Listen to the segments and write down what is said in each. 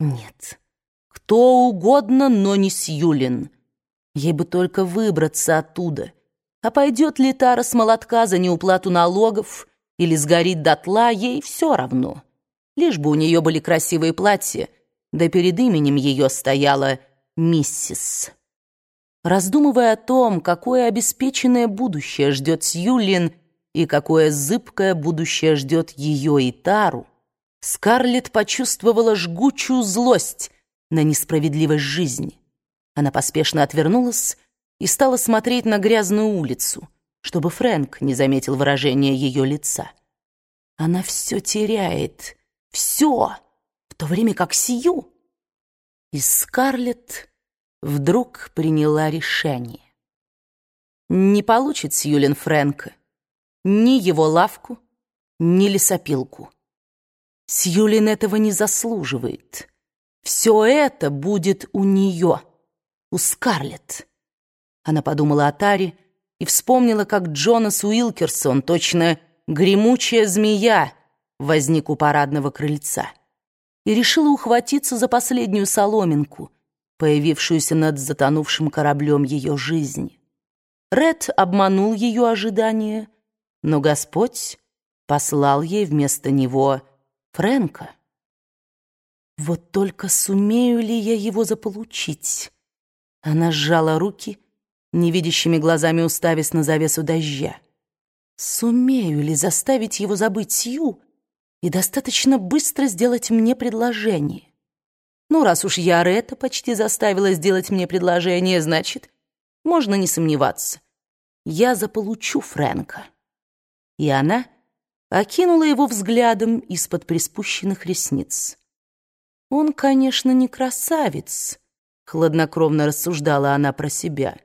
Нет, кто угодно, но не Сьюлин. Ей бы только выбраться оттуда. А пойдет ли Тара с молотка за неуплату налогов или сгорит дотла, ей все равно. Лишь бы у нее были красивые платья, да перед именем ее стояла миссис. Раздумывая о том, какое обеспеченное будущее ждет Сьюлин и какое зыбкое будущее ждет ее и Тару, Скарлетт почувствовала жгучую злость на несправедливость жизни. Она поспешно отвернулась и стала смотреть на грязную улицу, чтобы Фрэнк не заметил выражения ее лица. Она все теряет, все, в то время как Сию. И Скарлетт вдруг приняла решение. Не получит Сьюлин Фрэнка ни его лавку, ни лесопилку. Сьюлин этого не заслуживает. Все это будет у нее, у Скарлетт. Она подумала о Таре и вспомнила, как Джонас Уилкерсон, точно гремучая змея, возник у парадного крыльца и решила ухватиться за последнюю соломинку, появившуюся над затонувшим кораблем ее жизни. Ред обманул ее ожидания, но Господь послал ей вместо него Фрэнка. Вот только сумею ли я его заполучить? Она сжала руки, невидящими глазами уставясь на завесу дождя. Сумею ли заставить его забыть Сью и достаточно быстро сделать мне предложение? Ну, раз уж я Ретта почти заставила сделать мне предложение, значит, можно не сомневаться. Я заполучу Фрэнка. И она окинула его взглядом из-под приспущенных ресниц. «Он, конечно, не красавец», — хладнокровно рассуждала она про себя.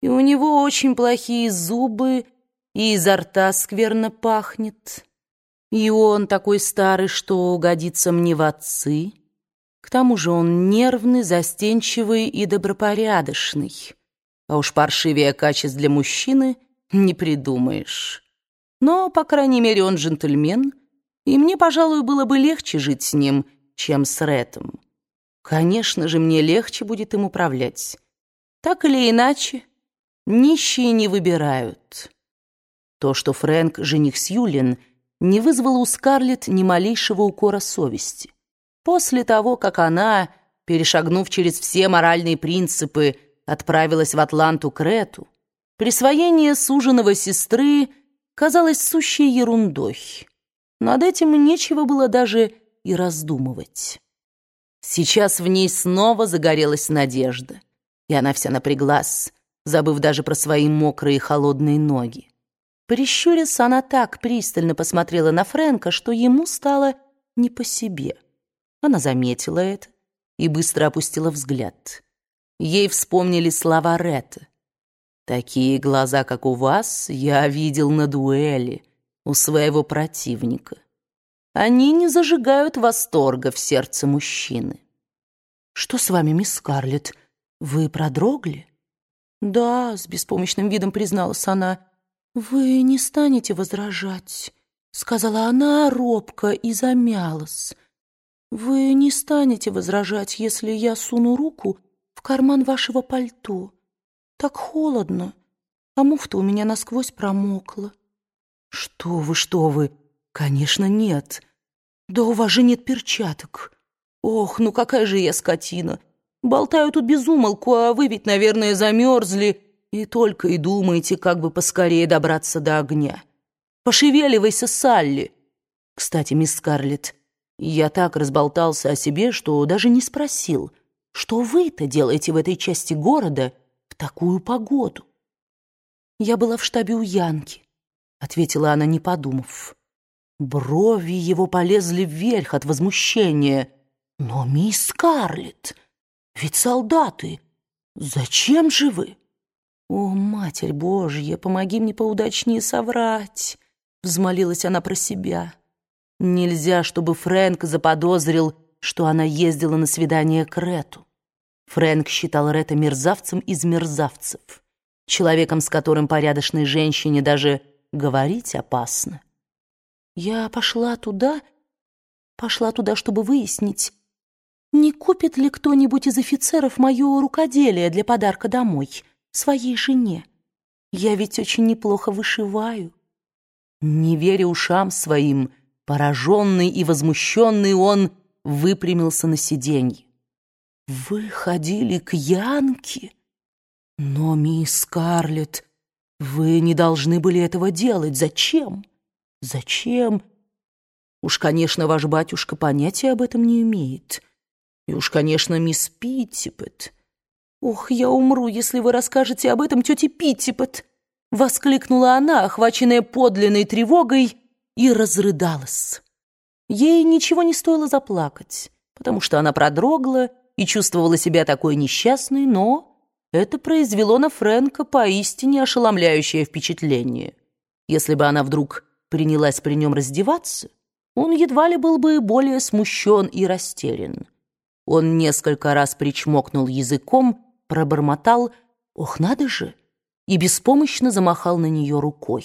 «И у него очень плохие зубы, и изо рта скверно пахнет. И он такой старый, что годится мне в отцы. К тому же он нервный, застенчивый и добропорядочный. А уж паршивее качеств для мужчины не придумаешь». Но, по крайней мере, он джентльмен, и мне, пожалуй, было бы легче жить с ним, чем с Рэтом. Конечно же, мне легче будет им управлять. Так или иначе, нищие не выбирают. То, что Фрэнк, жених Сьюлин, не вызвало у Скарлетт ни малейшего укора совести. После того, как она, перешагнув через все моральные принципы, отправилась в Атланту к Рету, присвоение суженого сестры — казалась сущей ерундой. Над этим нечего было даже и раздумывать. Сейчас в ней снова загорелась надежда, и она вся напряглась, забыв даже про свои мокрые холодные ноги. Прищурясь, она так пристально посмотрела на Фрэнка, что ему стало не по себе. Она заметила это и быстро опустила взгляд. Ей вспомнили слова Ретта. Такие глаза, как у вас, я видел на дуэли у своего противника. Они не зажигают восторга в сердце мужчины. «Что с вами, мисс Скарлетт? Вы продрогли?» «Да», — с беспомощным видом призналась она. «Вы не станете возражать», — сказала она робко и замялась. «Вы не станете возражать, если я суну руку в карман вашего пальто». Так холодно, а муфта у меня насквозь промокла. Что вы, что вы? Конечно, нет. Да у вас же нет перчаток. Ох, ну какая же я скотина. Болтаю тут без умолку, а вы ведь, наверное, замерзли и только и думаете, как бы поскорее добраться до огня. Пошевеливайся, Салли. Кстати, мисс Скарлетт, я так разболтался о себе, что даже не спросил, что вы-то делаете в этой части города такую погоду? Я была в штабе у Янки, ответила она, не подумав. Брови его полезли вверх от возмущения. Но, мисс Скарлетт, ведь солдаты, зачем же вы? О, Матерь Божья, помоги мне поудачнее соврать, взмолилась она про себя. Нельзя, чтобы Фрэнк заподозрил, что она ездила на свидание к Рету. Фрэнк считал Ретта мерзавцем из мерзавцев, человеком, с которым порядочной женщине даже говорить опасно. Я пошла туда, пошла туда, чтобы выяснить, не купит ли кто-нибудь из офицеров мое рукоделие для подарка домой, своей жене? Я ведь очень неплохо вышиваю». Не веря ушам своим, пораженный и возмущенный он выпрямился на сиденье. «Вы ходили к Янке? Но, мисс Скарлетт, вы не должны были этого делать. Зачем? Зачем? Уж, конечно, ваш батюшка понятия об этом не имеет. И уж, конечно, мисс Питтипет. Ох, я умру, если вы расскажете об этом тете Питтипет!» Воскликнула она, охваченная подлинной тревогой, и разрыдалась. Ей ничего не стоило заплакать, потому что она продрогла и чувствовала себя такой несчастной, но это произвело на Фрэнка поистине ошеломляющее впечатление. Если бы она вдруг принялась при нем раздеваться, он едва ли был бы более смущен и растерян. Он несколько раз причмокнул языком, пробормотал «Ох, надо же!» и беспомощно замахал на нее рукой.